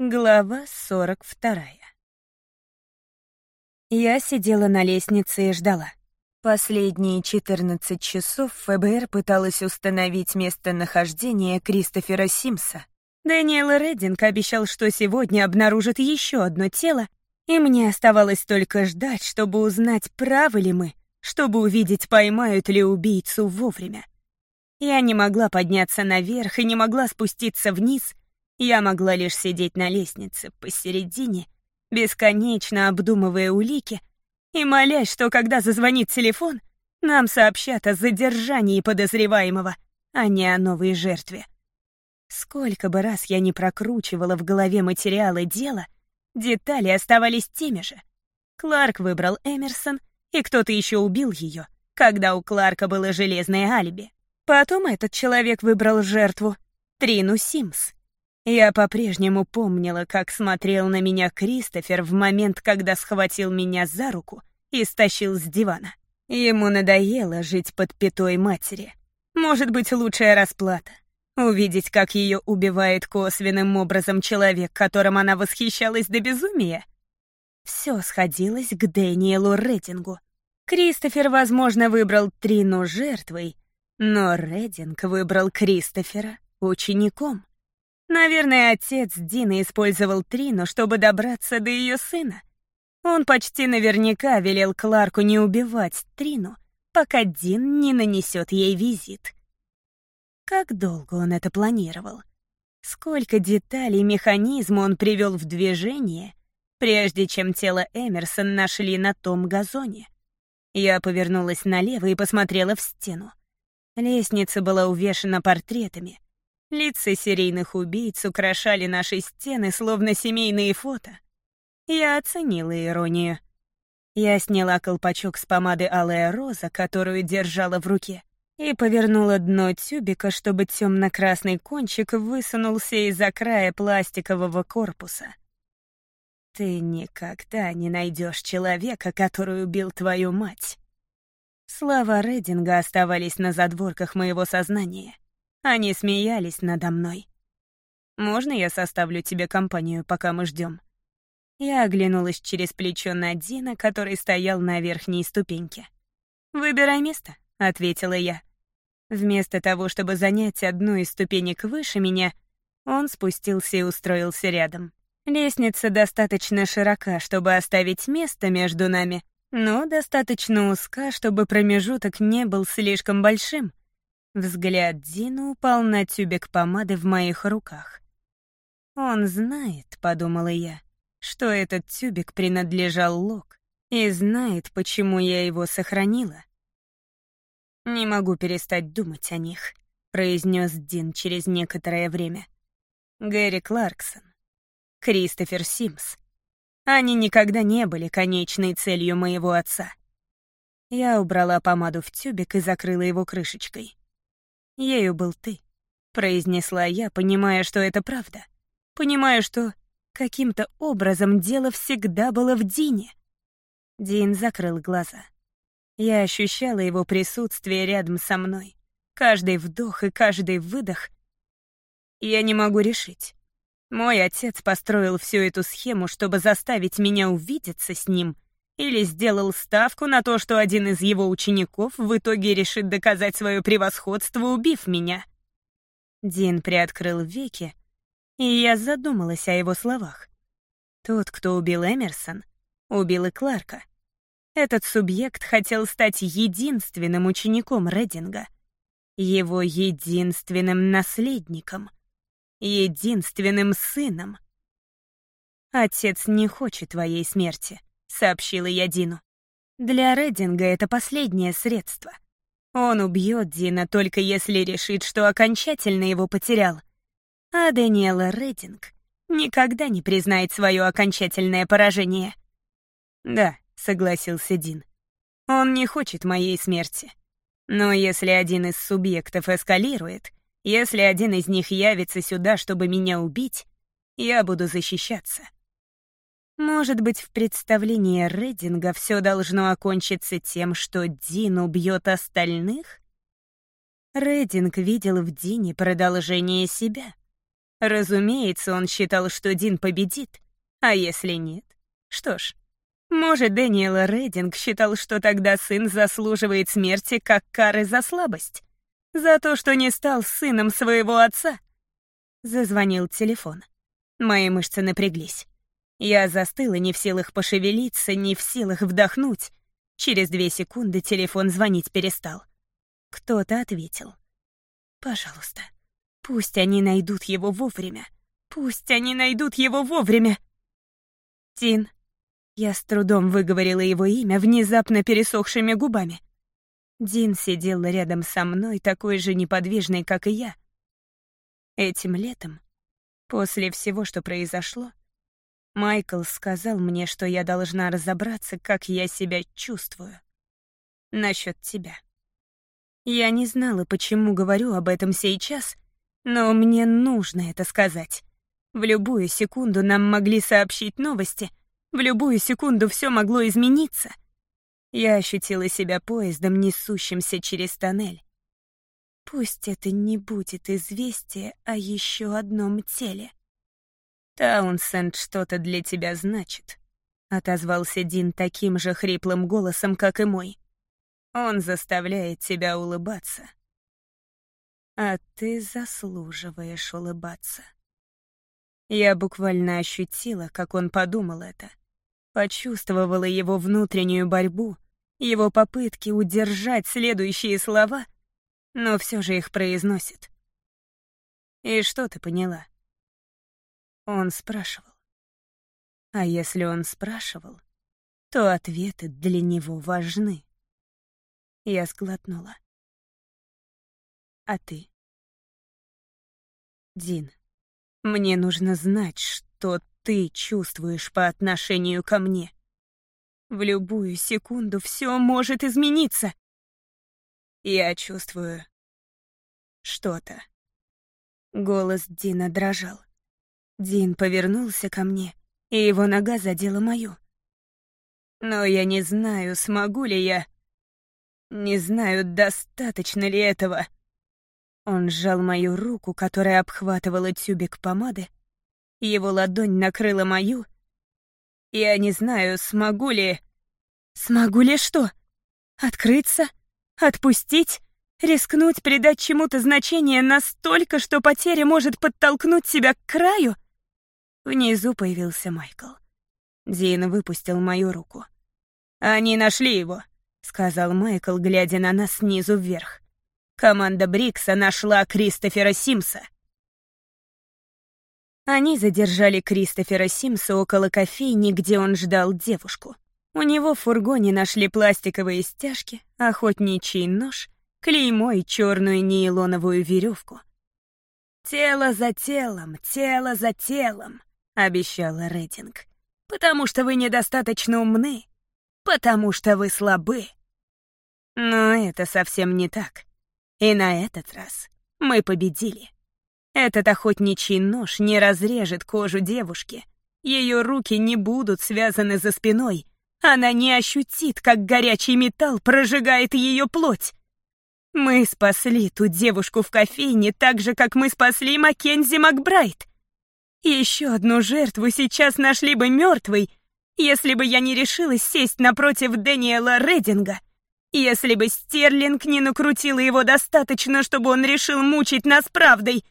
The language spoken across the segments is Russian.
Глава 42. Я сидела на лестнице и ждала. Последние 14 часов ФБР пыталась установить местонахождение Кристофера Симса. Дэниел Реддинг обещал, что сегодня обнаружит еще одно тело, и мне оставалось только ждать, чтобы узнать, правы ли мы, чтобы увидеть, поймают ли убийцу вовремя. Я не могла подняться наверх и не могла спуститься вниз — я могла лишь сидеть на лестнице посередине, бесконечно обдумывая улики и молясь, что когда зазвонит телефон, нам сообщат о задержании подозреваемого, а не о новой жертве. Сколько бы раз я не прокручивала в голове материалы дела, детали оставались теми же. Кларк выбрал Эмерсон, и кто-то еще убил ее, когда у Кларка было железное алиби. Потом этот человек выбрал жертву — Трину Симс. Я по-прежнему помнила, как смотрел на меня Кристофер в момент, когда схватил меня за руку и стащил с дивана. Ему надоело жить под пятой матери. Может быть, лучшая расплата. Увидеть, как ее убивает косвенным образом человек, которым она восхищалась до безумия. Все сходилось к Дэниелу Реддингу. Кристофер, возможно, выбрал Трину жертвой, но Реддинг выбрал Кристофера учеником. Наверное, отец Дины использовал Трину, чтобы добраться до ее сына. Он почти наверняка велел Кларку не убивать Трину, пока Дин не нанесет ей визит. Как долго он это планировал? Сколько деталей механизма он привел в движение, прежде чем тело Эмерсон нашли на том газоне? Я повернулась налево и посмотрела в стену. Лестница была увешана портретами — Лица серийных убийц украшали наши стены, словно семейные фото. Я оценила иронию. Я сняла колпачок с помады «Алая роза», которую держала в руке, и повернула дно тюбика, чтобы темно-красный кончик высунулся из-за края пластикового корпуса. «Ты никогда не найдешь человека, который убил твою мать». Слова Рединга оставались на задворках моего сознания — они смеялись надо мной. «Можно я составлю тебе компанию, пока мы ждем?» Я оглянулась через плечо на Дина, который стоял на верхней ступеньке. «Выбирай место», — ответила я. Вместо того, чтобы занять одну из ступенек выше меня, он спустился и устроился рядом. Лестница достаточно широка, чтобы оставить место между нами, но достаточно узка, чтобы промежуток не был слишком большим. Взгляд Дина упал на тюбик помады в моих руках. «Он знает», — подумала я, — «что этот тюбик принадлежал Лок, и знает, почему я его сохранила». «Не могу перестать думать о них», — произнес Дин через некоторое время. «Гэри Кларксон, Кристофер Симс. Они никогда не были конечной целью моего отца». Я убрала помаду в тюбик и закрыла его крышечкой. Ею был ты», — произнесла я, понимая, что это правда. Понимая, что каким-то образом дело всегда было в Дине. Дин закрыл глаза. Я ощущала его присутствие рядом со мной. Каждый вдох и каждый выдох. Я не могу решить. Мой отец построил всю эту схему, чтобы заставить меня увидеться с ним — или сделал ставку на то, что один из его учеников в итоге решит доказать свое превосходство, убив меня. Дин приоткрыл веки, и я задумалась о его словах. Тот, кто убил Эмерсон, убил и Кларка. Этот субъект хотел стать единственным учеником Реддинга, его единственным наследником, единственным сыном. Отец не хочет твоей смерти. — сообщила я Дину. «Для Реддинга это последнее средство. Он убьет Дина только если решит, что окончательно его потерял. А Дэниела Реддинг никогда не признает свое окончательное поражение». «Да», — согласился Дин. «Он не хочет моей смерти. Но если один из субъектов эскалирует, если один из них явится сюда, чтобы меня убить, я буду защищаться. Может быть, в представлении Реддинга все должно окончиться тем, что Дин убьет остальных? Реддинг видел в Дине продолжение себя. Разумеется, он считал, что Дин победит. А если нет? Что ж, может, Дэниел Рединг считал, что тогда сын заслуживает смерти как кары за слабость? За то, что не стал сыном своего отца? Зазвонил телефон. Мои мышцы напряглись. Я застыла, не в силах пошевелиться, не в силах вдохнуть. Через две секунды телефон звонить перестал. Кто-то ответил. «Пожалуйста, пусть они найдут его вовремя. Пусть они найдут его вовремя!» «Тин, я с трудом выговорила его имя внезапно пересохшими губами. Дин сидел рядом со мной, такой же неподвижный, как и я. Этим летом, после всего, что произошло, Майкл сказал мне, что я должна разобраться, как я себя чувствую. Насчет тебя. Я не знала, почему говорю об этом сейчас, но мне нужно это сказать. В любую секунду нам могли сообщить новости, в любую секунду все могло измениться. Я ощутила себя поездом, несущимся через тоннель. Пусть это не будет известие о еще одном теле. «Таунсенд что-то для тебя значит», — отозвался Дин таким же хриплым голосом, как и мой. «Он заставляет тебя улыбаться». «А ты заслуживаешь улыбаться». Я буквально ощутила, как он подумал это. Почувствовала его внутреннюю борьбу, его попытки удержать следующие слова, но все же их произносит. «И что ты поняла?» Он спрашивал. А если он спрашивал, то ответы для него важны. Я сглотнула. А ты? Дин, мне нужно знать, что ты чувствуешь по отношению ко мне. В любую секунду все может измениться. Я чувствую что-то. Голос Дина дрожал. Дин повернулся ко мне, и его нога задела мою. Но я не знаю, смогу ли я... Не знаю, достаточно ли этого. Он сжал мою руку, которая обхватывала тюбик помады. Его ладонь накрыла мою. Я не знаю, смогу ли... Смогу ли что? Открыться? Отпустить? Рискнуть придать чему-то значение настолько, что потеря может подтолкнуть себя к краю? Внизу появился Майкл. Дин выпустил мою руку. «Они нашли его», — сказал Майкл, глядя на нас снизу вверх. Команда Брикса нашла Кристофера Симса. Они задержали Кристофера Симса около кофейни, где он ждал девушку. У него в фургоне нашли пластиковые стяжки, охотничий нож, клеймо и черную нейлоновую веревку. «Тело за телом, тело за телом», — обещала Рейтинг. «Потому что вы недостаточно умны, потому что вы слабы». Но это совсем не так. И на этот раз мы победили. Этот охотничий нож не разрежет кожу девушки. Ее руки не будут связаны за спиной. Она не ощутит, как горячий металл прожигает ее плоть. Мы спасли ту девушку в кофейне так же, как мы спасли Маккензи Макбрайт. Еще одну жертву сейчас нашли бы мертвой, если бы я не решилась сесть напротив Дэниела Рединга. Если бы Стерлинг не накрутила его достаточно, чтобы он решил мучить нас правдой.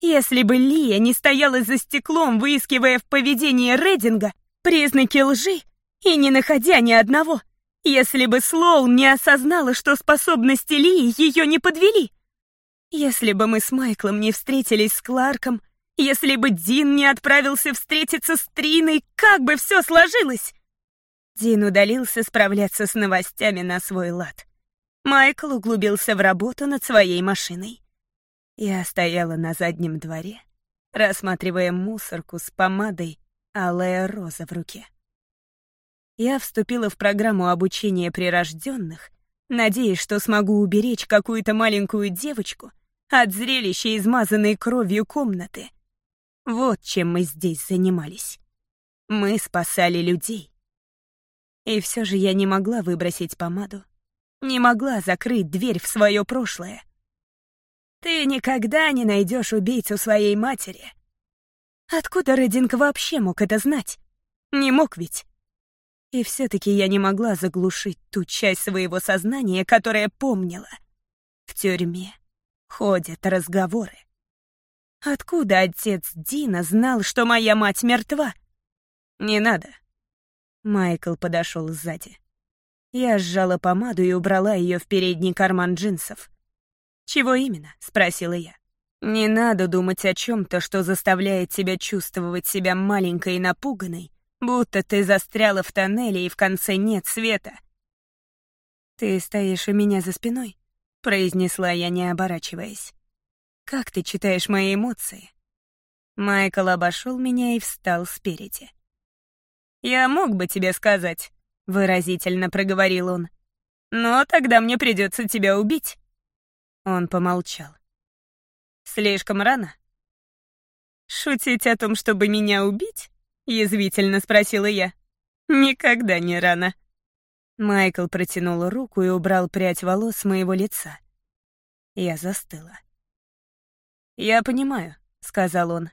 Если бы Лия не стояла за стеклом, выискивая в поведении Рединга признаки лжи и не находя ни одного. Если бы Слоу не осознала, что способности Лии ее не подвели. Если бы мы с Майклом не встретились с Кларком, если бы Дин не отправился встретиться с Триной, как бы все сложилось? Дин удалился справляться с новостями на свой лад. Майкл углубился в работу над своей машиной. Я стояла на заднем дворе, рассматривая мусорку с помадой алая роза в руке. Я вступила в программу обучения прирожденных, надеясь, что смогу уберечь какую-то маленькую девочку от зрелища измазанной кровью комнаты. Вот чем мы здесь занимались. Мы спасали людей. И все же я не могла выбросить помаду, не могла закрыть дверь в свое прошлое. «Ты никогда не найдешь убийцу своей матери», Откуда Рединг вообще мог это знать? Не мог ведь. И все-таки я не могла заглушить ту часть своего сознания, которая помнила. В тюрьме ходят разговоры. Откуда отец Дина знал, что моя мать мертва? Не надо. Майкл подошел сзади. Я сжала помаду и убрала ее в передний карман джинсов. «Чего именно?» — спросила я. «Не надо думать о чем-то, что заставляет тебя чувствовать себя маленькой и напуганной, будто ты застряла в тоннеле и в конце нет света». «Ты стоишь у меня за спиной?» — произнесла я, не оборачиваясь. «Как ты читаешь мои эмоции?» Майкл обошел меня и встал спереди. «Я мог бы тебе сказать, выразительно проговорил он. Но тогда мне придется тебя убить. Он помолчал. Слишком рано. Шутить о том, чтобы меня убить? Язвительно спросила я. Никогда не рано. Майкл протянул руку и убрал прядь волос с моего лица. Я застыла. «Я понимаю», — сказал он.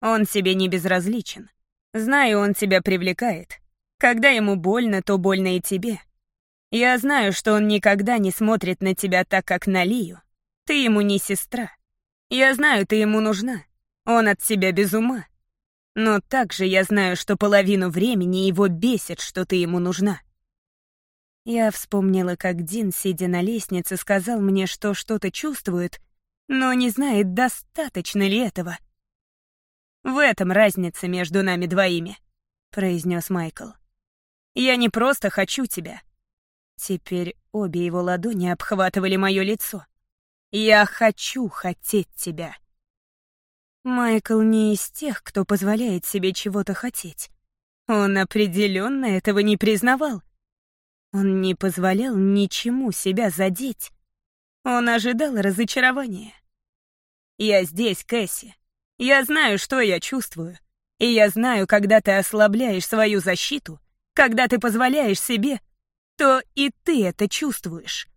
«Он тебе не безразличен. Знаю, он тебя привлекает. Когда ему больно, то больно и тебе. Я знаю, что он никогда не смотрит на тебя так, как на Лию. Ты ему не сестра. Я знаю, ты ему нужна. Он от тебя без ума. Но также я знаю, что половину времени его бесит, что ты ему нужна. Я вспомнила, как Дин, сидя на лестнице, сказал мне, что что-то чувствует, но не знает, достаточно ли этого. В этом разница между нами двоими, произнес Майкл. Я не просто хочу тебя. Теперь обе его ладони обхватывали мое лицо. Я хочу хотеть тебя. Майкл не из тех, кто позволяет себе чего-то хотеть. Он определенно этого не признавал. Он не позволял ничему себя задеть. Он ожидал разочарования. «Я здесь, Кэсси. Я знаю, что я чувствую. И я знаю, когда ты ослабляешь свою защиту, когда ты позволяешь себе, то и ты это чувствуешь.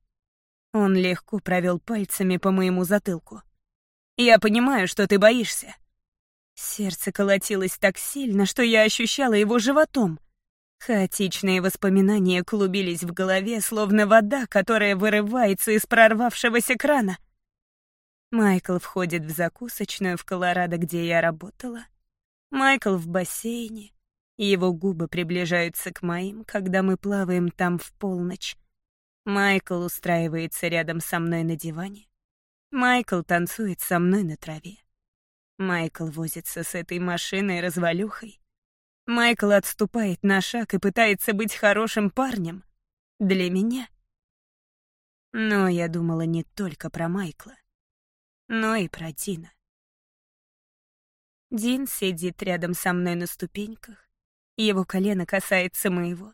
Он легко провел пальцами по моему затылку. Я понимаю, что ты боишься. Сердце колотилось так сильно, что я ощущала его животом. Хаотичные воспоминания клубились в голове, словно вода, которая вырывается из прорвавшегося крана. Майкл входит в закусочную в Колорадо, где я работала. Майкл в бассейне. Его губы приближаются к моим, когда мы плаваем там в полночь. Майкл устраивается рядом со мной на диване. Майкл танцует со мной на траве. Майкл возится с этой машиной-развалюхой. Майкл отступает на шаг и пытается быть хорошим парнем. Для меня. Но я думала не только про Майкла, но и про Дина. Дин сидит рядом со мной на ступеньках, его колено касается моего.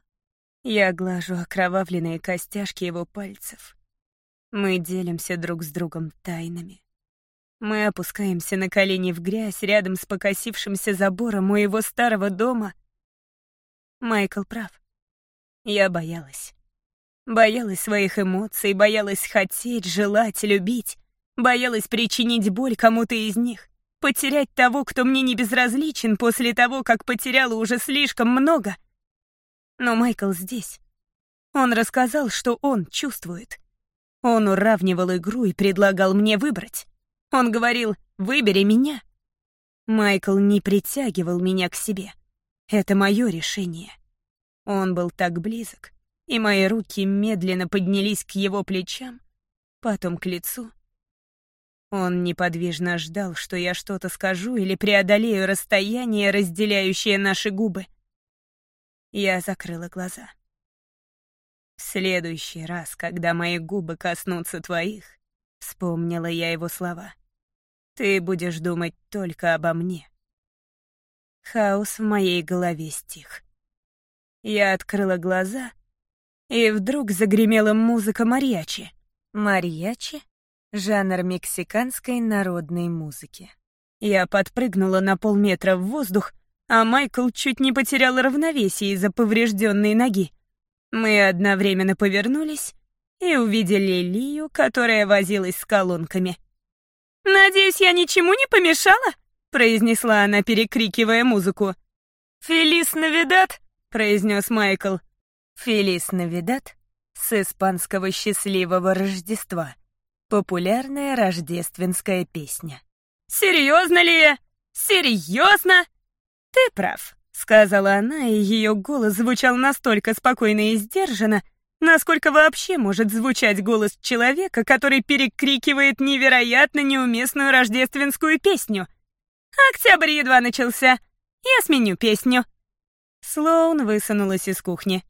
Я глажу окровавленные костяшки его пальцев. Мы делимся друг с другом тайнами. Мы опускаемся на колени в грязь рядом с покосившимся забором моего старого дома. Майкл прав. Я боялась. Боялась своих эмоций, боялась хотеть, желать, любить. Боялась причинить боль кому-то из них. Потерять того, кто мне не безразличен после того, как потеряла уже слишком много. Но Майкл здесь. Он рассказал, что он чувствует. Он уравнивал игру и предлагал мне выбрать. Он говорил «выбери меня». Майкл не притягивал меня к себе. Это мое решение. Он был так близок, и мои руки медленно поднялись к его плечам, потом к лицу, он неподвижно ждал, что я что-то скажу или преодолею расстояние, разделяющее наши губы. Я закрыла глаза. В следующий раз, когда мои губы коснутся твоих, вспомнила я его слова, ты будешь думать только обо мне. Хаос в моей голове стих. Я открыла глаза, и вдруг загремела музыка мариачи. Мариачи жанр мексиканской народной музыки. Я подпрыгнула на полметра в воздух, а Майкл чуть не потерял равновесие из-за поврежденной ноги. Мы одновременно повернулись и увидели Лию, которая возилась с колонками. «Надеюсь, я ничему не помешала?» — произнесла она, перекрикивая музыку. «Фелис Навидат», — произнес Майкл. «Фелис Навидат» с испанского «Счастливого Рождества». Популярная рождественская песня. «Серьезно ли? Серьезно?» «Ты прав», — сказала она, и ее голос звучал настолько спокойно и сдержанно, насколько вообще может звучать голос человека, который перекрикивает невероятно неуместную рождественскую песню. «Октябрь едва начался. Я сменю песню». Слоун высунулась из кухни.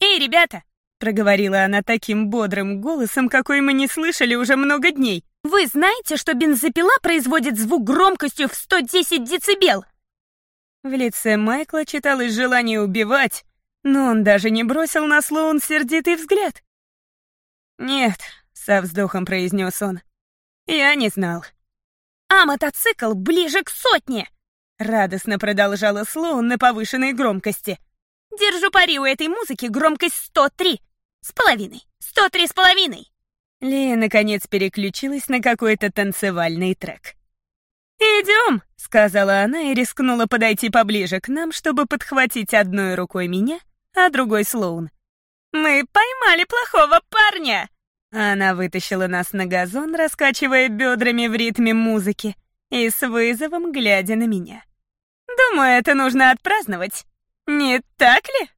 «Эй, ребята, проговорила она таким бодрым голосом, какой мы не слышали уже много дней. «Вы знаете, что бензопила производит звук громкостью в 110 децибел?» В лице Майкла читалось желание убивать, но он даже не бросил на Слоун сердитый взгляд. «Нет», — со вздохом произнес он, — «я не знал». «А мотоцикл ближе к сотне!» — радостно продолжала Слоун на повышенной громкости. «Держу пари у этой музыки громкость 103. С половиной. Сто три с половиной. Лия, наконец, переключилась на какой-то танцевальный трек. «Идем», — сказала она и рискнула подойти поближе к нам, чтобы подхватить одной рукой меня, а другой Слоун. «Мы поймали плохого парня!» Она вытащила нас на газон, раскачивая бедрами в ритме музыки и с вызовом глядя на меня. «Думаю, это нужно отпраздновать. Не так ли?»